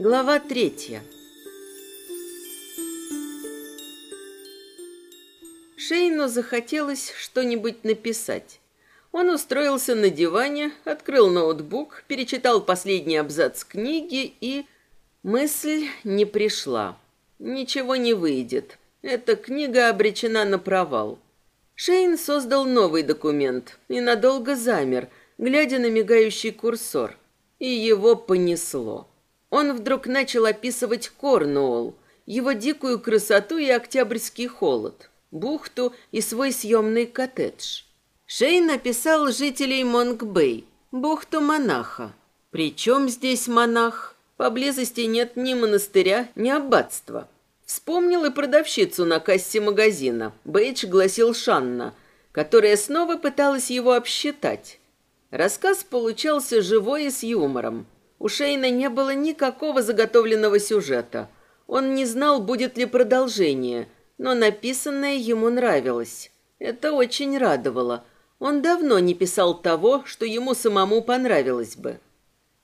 Глава третья. Шейну захотелось что-нибудь написать. Он устроился на диване, открыл ноутбук, перечитал последний абзац книги и... Мысль не пришла. Ничего не выйдет. Эта книга обречена на провал. Шейн создал новый документ и надолго замер, глядя на мигающий курсор. И его понесло. Он вдруг начал описывать Корнуолл, его дикую красоту и октябрьский холод, бухту и свой съемный коттедж. Шейн написал жителей Монк-Бэй, бухту монаха. Причем здесь монах? Поблизости нет ни монастыря, ни аббатства. Вспомнил и продавщицу на кассе магазина. Бейдж гласил Шанна, которая снова пыталась его обсчитать. Рассказ получался живой и с юмором. У Шейна не было никакого заготовленного сюжета. Он не знал, будет ли продолжение, но написанное ему нравилось. Это очень радовало. Он давно не писал того, что ему самому понравилось бы.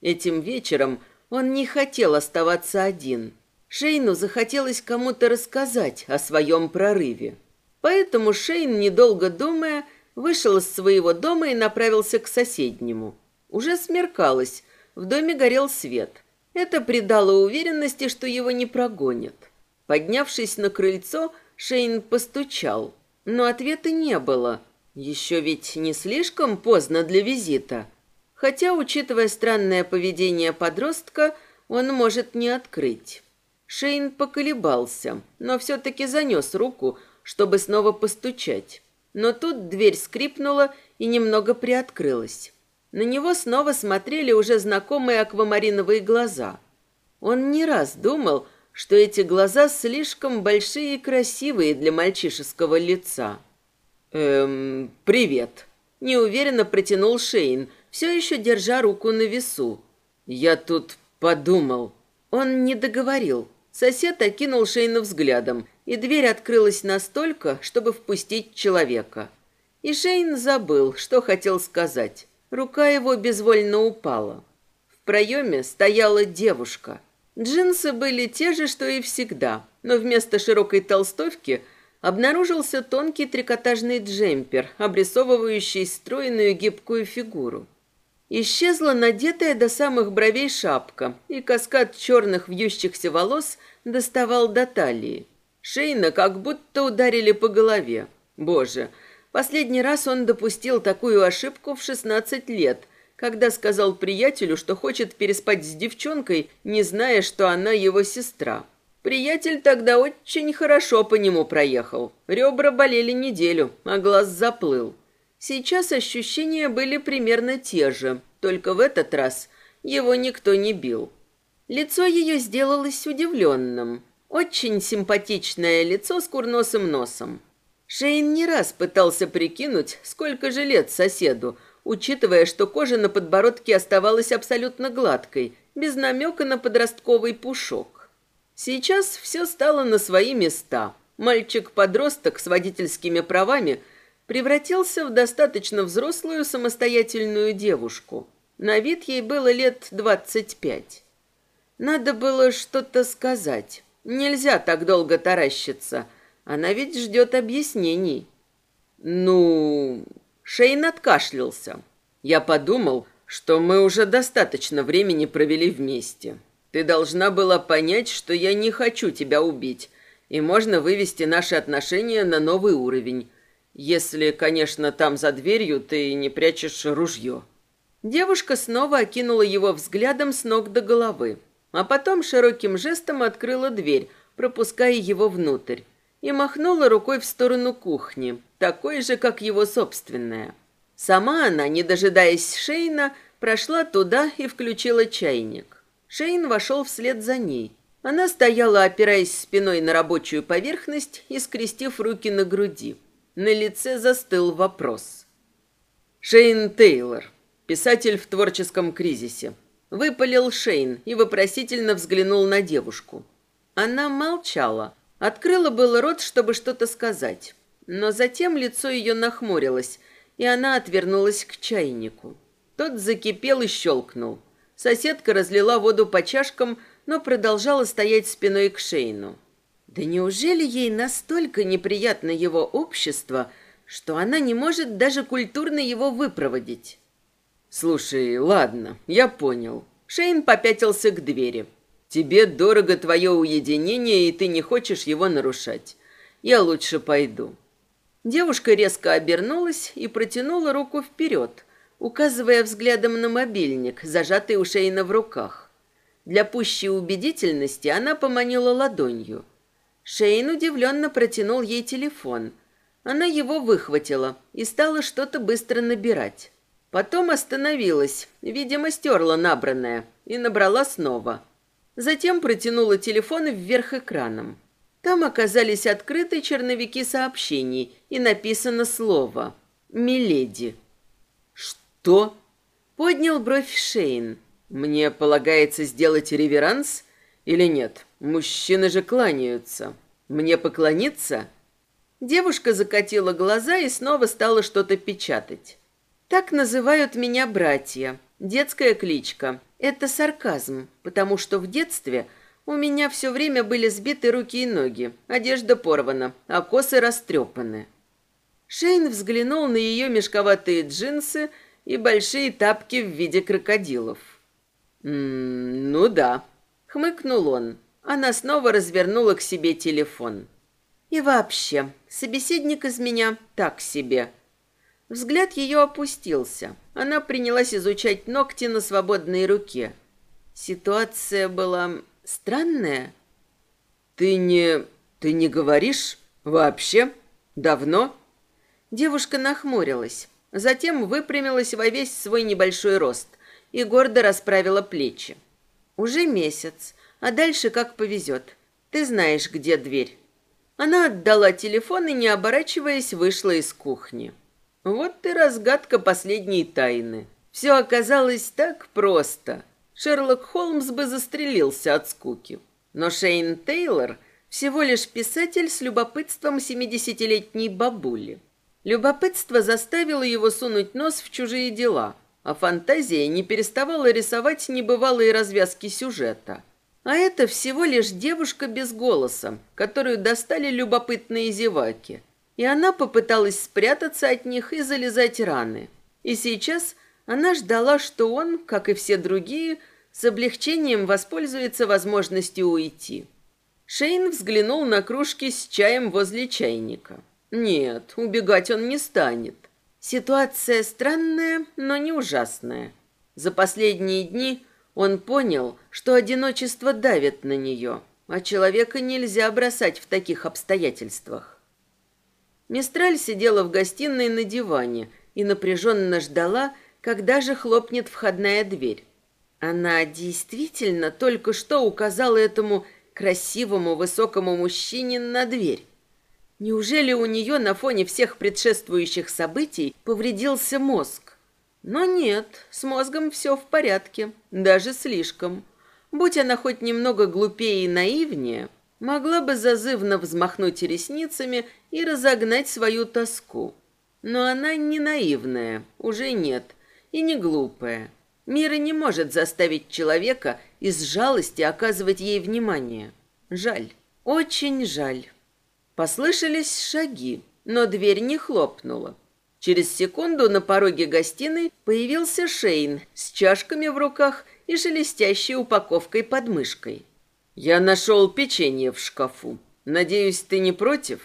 Этим вечером он не хотел оставаться один. Шейну захотелось кому-то рассказать о своем прорыве. Поэтому Шейн, недолго думая, вышел из своего дома и направился к соседнему. Уже смеркалось, в доме горел свет. Это придало уверенности, что его не прогонят. Поднявшись на крыльцо, Шейн постучал, но ответа не было. Еще ведь не слишком поздно для визита. Хотя, учитывая странное поведение подростка, он может не открыть. Шейн поколебался, но все-таки занес руку, чтобы снова постучать. Но тут дверь скрипнула и немного приоткрылась. На него снова смотрели уже знакомые аквамариновые глаза. Он не раз думал, что эти глаза слишком большие и красивые для мальчишеского лица. «Эм, привет», — неуверенно протянул Шейн, все еще держа руку на весу. «Я тут подумал». Он не договорил. Сосед окинул Шейна взглядом, и дверь открылась настолько, чтобы впустить человека. И Шейн забыл, что хотел сказать. Рука его безвольно упала. В проеме стояла девушка. Джинсы были те же, что и всегда, но вместо широкой толстовки обнаружился тонкий трикотажный джемпер, обрисовывающий стройную гибкую фигуру. Исчезла надетая до самых бровей шапка, и каскад черных вьющихся волос доставал до талии. Шейна как будто ударили по голове. Боже, Последний раз он допустил такую ошибку в 16 лет, когда сказал приятелю, что хочет переспать с девчонкой, не зная, что она его сестра. Приятель тогда очень хорошо по нему проехал. Ребра болели неделю, а глаз заплыл. Сейчас ощущения были примерно те же, только в этот раз его никто не бил. Лицо ее сделалось удивленным. Очень симпатичное лицо с курносым носом. Шейн не раз пытался прикинуть, сколько же лет соседу, учитывая, что кожа на подбородке оставалась абсолютно гладкой, без намека на подростковый пушок. Сейчас все стало на свои места. Мальчик-подросток с водительскими правами превратился в достаточно взрослую самостоятельную девушку. На вид ей было лет двадцать пять. Надо было что-то сказать. Нельзя так долго таращиться – она ведь ждет объяснений. Ну, Шейн откашлялся. Я подумал, что мы уже достаточно времени провели вместе. Ты должна была понять, что я не хочу тебя убить, и можно вывести наши отношения на новый уровень. Если, конечно, там за дверью ты не прячешь ружье. Девушка снова окинула его взглядом с ног до головы, а потом широким жестом открыла дверь, пропуская его внутрь и махнула рукой в сторону кухни, такой же, как его собственная. Сама она, не дожидаясь Шейна, прошла туда и включила чайник. Шейн вошел вслед за ней. Она стояла, опираясь спиной на рабочую поверхность и скрестив руки на груди. На лице застыл вопрос. Шейн Тейлор, писатель в творческом кризисе. Выпалил Шейн и вопросительно взглянул на девушку. Она молчала, Открыла было рот, чтобы что-то сказать, но затем лицо ее нахмурилось, и она отвернулась к чайнику. Тот закипел и щелкнул. Соседка разлила воду по чашкам, но продолжала стоять спиной к Шейну. Да неужели ей настолько неприятно его общество, что она не может даже культурно его выпроводить? Слушай, ладно, я понял. Шейн попятился к двери. Тебе дорого твое уединение, и ты не хочешь его нарушать. Я лучше пойду. Девушка резко обернулась и протянула руку вперед, указывая взглядом на мобильник, зажатый у Шейна в руках. Для пущей убедительности она поманила ладонью. Шейн удивленно протянул ей телефон. Она его выхватила и стала что-то быстро набирать. Потом остановилась, видимо, стерла набранное, и набрала снова. Затем протянула телефон вверх экраном. Там оказались открыты черновики сообщений и написано слово «Миледи». «Что?» — поднял бровь Шейн. «Мне полагается сделать реверанс или нет? Мужчины же кланяются. Мне поклониться?» Девушка закатила глаза и снова стала что-то печатать. «Так называют меня братья. Детская кличка. Это сарказм, потому что в детстве у меня все время были сбиты руки и ноги, одежда порвана, а косы растрепаны». Шейн взглянул на ее мешковатые джинсы и большие тапки в виде крокодилов. «М -м, «Ну да», — хмыкнул он. Она снова развернула к себе телефон. «И вообще, собеседник из меня так себе». Взгляд ее опустился. Она принялась изучать ногти на свободной руке. Ситуация была странная. «Ты не... ты не говоришь? Вообще? Давно?» Девушка нахмурилась. Затем выпрямилась во весь свой небольшой рост и гордо расправила плечи. «Уже месяц, а дальше как повезет. Ты знаешь, где дверь». Она отдала телефон и, не оборачиваясь, вышла из кухни. Вот и разгадка последней тайны. Все оказалось так просто. Шерлок Холмс бы застрелился от скуки. Но Шейн Тейлор всего лишь писатель с любопытством семидесятилетней бабули. Любопытство заставило его сунуть нос в чужие дела, а фантазия не переставала рисовать небывалые развязки сюжета. А это всего лишь девушка без голоса, которую достали любопытные зеваки. И она попыталась спрятаться от них и залезать раны. И сейчас она ждала, что он, как и все другие, с облегчением воспользуется возможностью уйти. Шейн взглянул на кружки с чаем возле чайника. Нет, убегать он не станет. Ситуация странная, но не ужасная. За последние дни он понял, что одиночество давит на нее, а человека нельзя бросать в таких обстоятельствах. Мистраль сидела в гостиной на диване и напряженно ждала, когда же хлопнет входная дверь. Она действительно только что указала этому красивому высокому мужчине на дверь. Неужели у нее на фоне всех предшествующих событий повредился мозг? Но нет, с мозгом все в порядке, даже слишком. Будь она хоть немного глупее и наивнее, могла бы зазывно взмахнуть ресницами и разогнать свою тоску. Но она не наивная, уже нет, и не глупая. Мира не может заставить человека из жалости оказывать ей внимание. Жаль, очень жаль. Послышались шаги, но дверь не хлопнула. Через секунду на пороге гостиной появился Шейн с чашками в руках и шелестящей упаковкой под мышкой. «Я нашел печенье в шкафу. Надеюсь, ты не против?»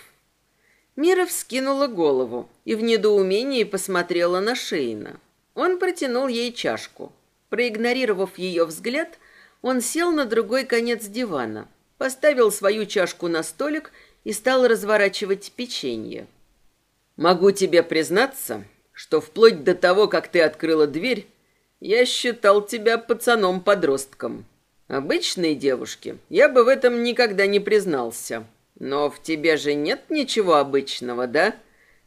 Мира вскинула голову и в недоумении посмотрела на Шейна. Он протянул ей чашку. Проигнорировав ее взгляд, он сел на другой конец дивана, поставил свою чашку на столик и стал разворачивать печенье. «Могу тебе признаться, что вплоть до того, как ты открыла дверь, я считал тебя пацаном-подростком. Обычной девушке я бы в этом никогда не признался. Но в тебе же нет ничего обычного, да?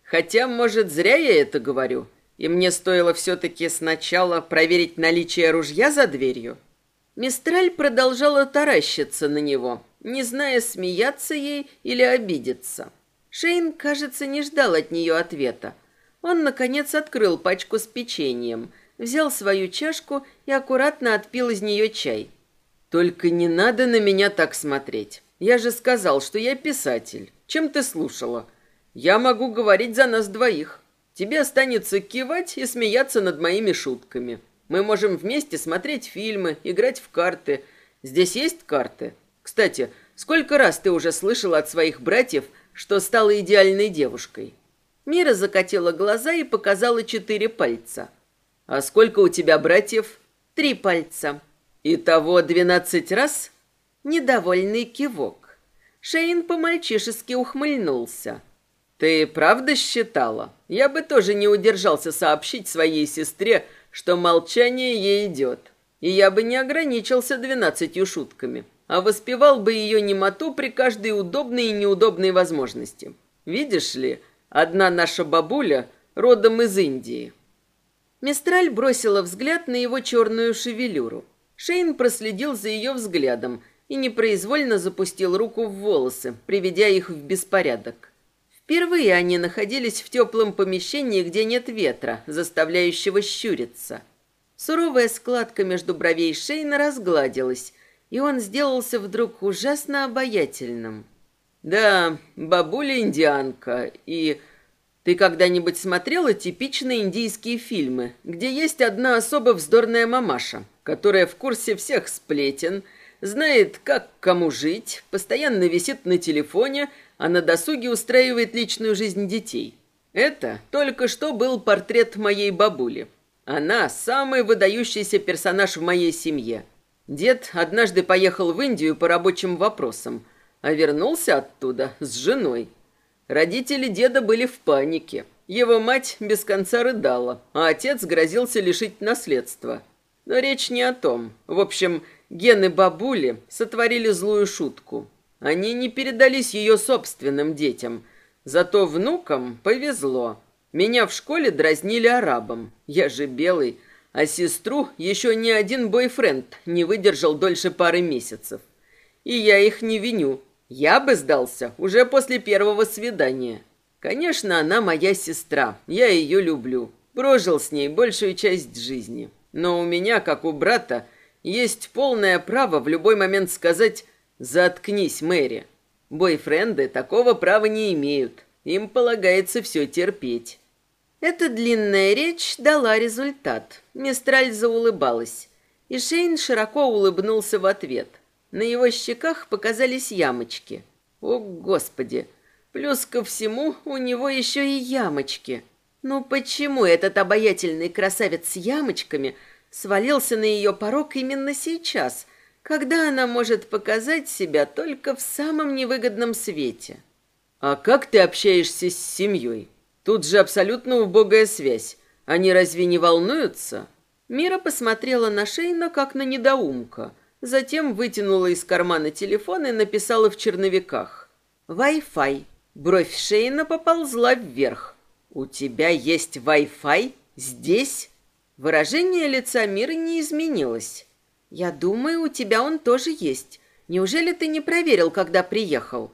Хотя, может, зря я это говорю, и мне стоило все-таки сначала проверить наличие ружья за дверью». Мистраль продолжала таращиться на него, не зная, смеяться ей или обидеться. Шейн, кажется, не ждал от нее ответа. Он, наконец, открыл пачку с печеньем, взял свою чашку и аккуратно отпил из нее чай. Только не надо на меня так смотреть. Я же сказал, что я писатель. Чем ты слушала? Я могу говорить за нас двоих. Тебе останется кивать и смеяться над моими шутками. Мы можем вместе смотреть фильмы, играть в карты. Здесь есть карты? Кстати, сколько раз ты уже слышала от своих братьев, что стала идеальной девушкой?» Мира закатила глаза и показала четыре пальца. «А сколько у тебя братьев?» «Три пальца». «Итого двенадцать раз?» Недовольный кивок. Шейн по-мальчишески ухмыльнулся. «Ты правда считала? Я бы тоже не удержался сообщить своей сестре, что молчание ей идет. И я бы не ограничился двенадцатью шутками, а воспевал бы ее немоту при каждой удобной и неудобной возможности. Видишь ли, одна наша бабуля родом из Индии». Мистраль бросила взгляд на его черную шевелюру. Шейн проследил за ее взглядом и непроизвольно запустил руку в волосы, приведя их в беспорядок. Впервые они находились в теплом помещении, где нет ветра, заставляющего щуриться. Суровая складка между бровей Шейна разгладилась, и он сделался вдруг ужасно обаятельным. «Да, бабуля-индианка, и...» «Ты когда-нибудь смотрела типичные индийские фильмы, где есть одна особо вздорная мамаша, которая в курсе всех сплетен, знает, как кому жить, постоянно висит на телефоне а на досуге устраивает личную жизнь детей. Это только что был портрет моей бабули. Она самый выдающийся персонаж в моей семье. Дед однажды поехал в Индию по рабочим вопросам, а вернулся оттуда с женой. Родители деда были в панике. Его мать без конца рыдала, а отец грозился лишить наследства. Но речь не о том. В общем, гены бабули сотворили злую шутку. Они не передались ее собственным детям. Зато внукам повезло. Меня в школе дразнили арабом. Я же белый. А сестру еще ни один бойфренд не выдержал дольше пары месяцев. И я их не виню. Я бы сдался уже после первого свидания. Конечно, она моя сестра. Я ее люблю. Прожил с ней большую часть жизни. Но у меня, как у брата, есть полное право в любой момент сказать Заткнись, Мэри. Бойфренды такого права не имеют. Им полагается все терпеть. Эта длинная речь дала результат. Мистраль заулыбалась, и Шейн широко улыбнулся в ответ. На его щеках показались ямочки. О, Господи! Плюс ко всему у него еще и ямочки. Ну почему этот обаятельный красавец с ямочками свалился на ее порог именно сейчас – когда она может показать себя только в самом невыгодном свете. А как ты общаешься с семьей? Тут же абсолютно убогая связь. Они разве не волнуются? Мира посмотрела на Шейна как на недоумка, затем вытянула из кармана телефон и написала в черновиках. «Вай-фай». Бровь Шейна поползла вверх. «У тебя есть Wi-Fi? Здесь?» Выражение лица Миры не изменилось. «Я думаю, у тебя он тоже есть. Неужели ты не проверил, когда приехал?»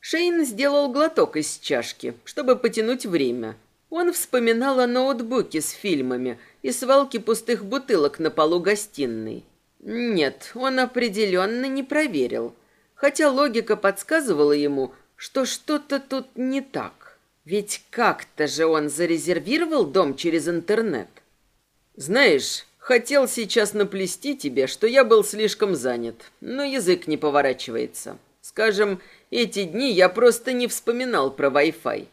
Шейн сделал глоток из чашки, чтобы потянуть время. Он вспоминал о ноутбуке с фильмами и свалке пустых бутылок на полу гостиной. Нет, он определенно не проверил. Хотя логика подсказывала ему, что что-то тут не так. Ведь как-то же он зарезервировал дом через интернет. «Знаешь, Хотел сейчас наплести тебе, что я был слишком занят, но язык не поворачивается. Скажем, эти дни я просто не вспоминал про Wi-Fi.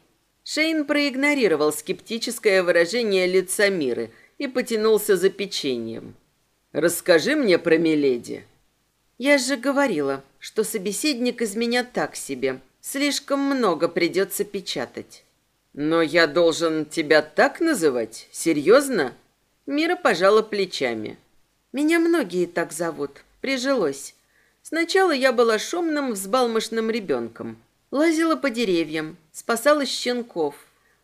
Шейн проигнорировал скептическое выражение лица Миры и потянулся за печеньем. «Расскажи мне про Миледи». «Я же говорила, что собеседник из меня так себе. Слишком много придется печатать». «Но я должен тебя так называть? Серьезно?» Мира пожала плечами. Меня многие так зовут. Прижилось. Сначала я была шумным, взбалмошным ребенком. Лазила по деревьям, спасала щенков.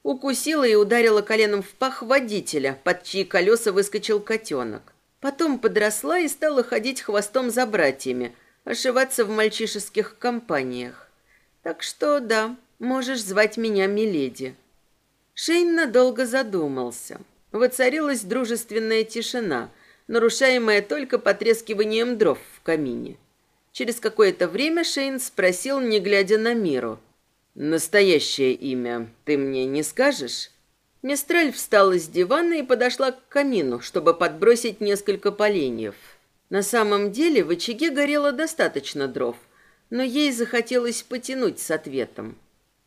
Укусила и ударила коленом в пах водителя, под чьи колеса выскочил котенок. Потом подросла и стала ходить хвостом за братьями, ошиваться в мальчишеских компаниях. Так что да, можешь звать меня Миледи. Шейн надолго задумался. Воцарилась дружественная тишина, нарушаемая только потрескиванием дров в камине. Через какое-то время Шейн спросил, не глядя на Миру. «Настоящее имя ты мне не скажешь?» Мистраль встала с дивана и подошла к камину, чтобы подбросить несколько поленьев. На самом деле в очаге горело достаточно дров, но ей захотелось потянуть с ответом.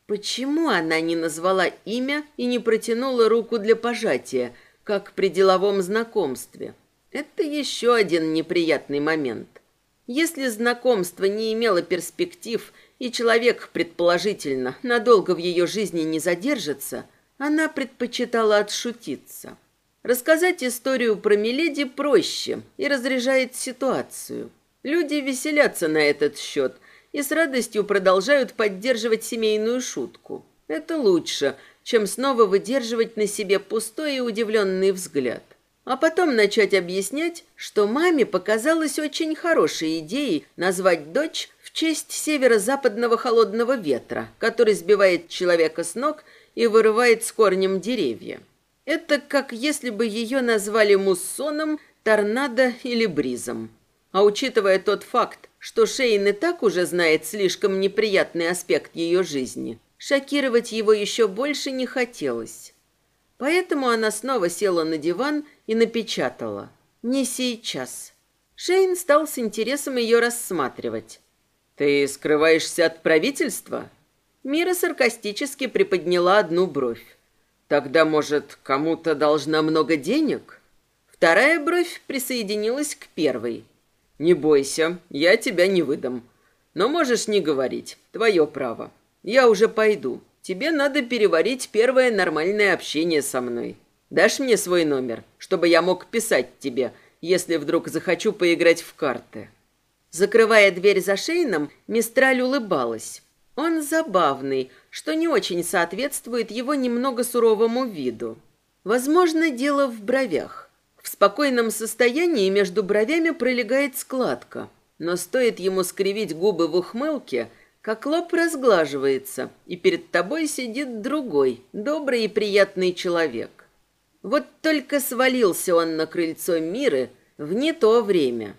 Почему она не назвала имя и не протянула руку для пожатия, как при деловом знакомстве? Это еще один неприятный момент. Если знакомство не имело перспектив, и человек, предположительно, надолго в ее жизни не задержится, она предпочитала отшутиться. Рассказать историю про Миледи проще и разряжает ситуацию. Люди веселятся на этот счет и с радостью продолжают поддерживать семейную шутку. Это лучше, чем снова выдерживать на себе пустой и удивленный взгляд. А потом начать объяснять, что маме показалось очень хорошей идеей назвать дочь в честь северо-западного холодного ветра, который сбивает человека с ног и вырывает с корнем деревья. Это как если бы ее назвали муссоном, торнадо или бризом. А учитывая тот факт, что Шейн и так уже знает слишком неприятный аспект ее жизни, шокировать его еще больше не хотелось. Поэтому она снова села на диван и напечатала. «Не сейчас». Шейн стал с интересом ее рассматривать. «Ты скрываешься от правительства?» Мира саркастически приподняла одну бровь. «Тогда, может, кому-то должна много денег?» Вторая бровь присоединилась к первой. «Не бойся, я тебя не выдам. Но можешь не говорить, твое право. Я уже пойду. Тебе надо переварить первое нормальное общение со мной. Дашь мне свой номер, чтобы я мог писать тебе, если вдруг захочу поиграть в карты?» Закрывая дверь за Шейном, Мистраль улыбалась. Он забавный, что не очень соответствует его немного суровому виду. Возможно, дело в бровях. В спокойном состоянии между бровями пролегает складка, но стоит ему скривить губы в ухмылке – как лоб разглаживается, и перед тобой сидит другой, добрый и приятный человек. Вот только свалился он на крыльцо Миры в не то время.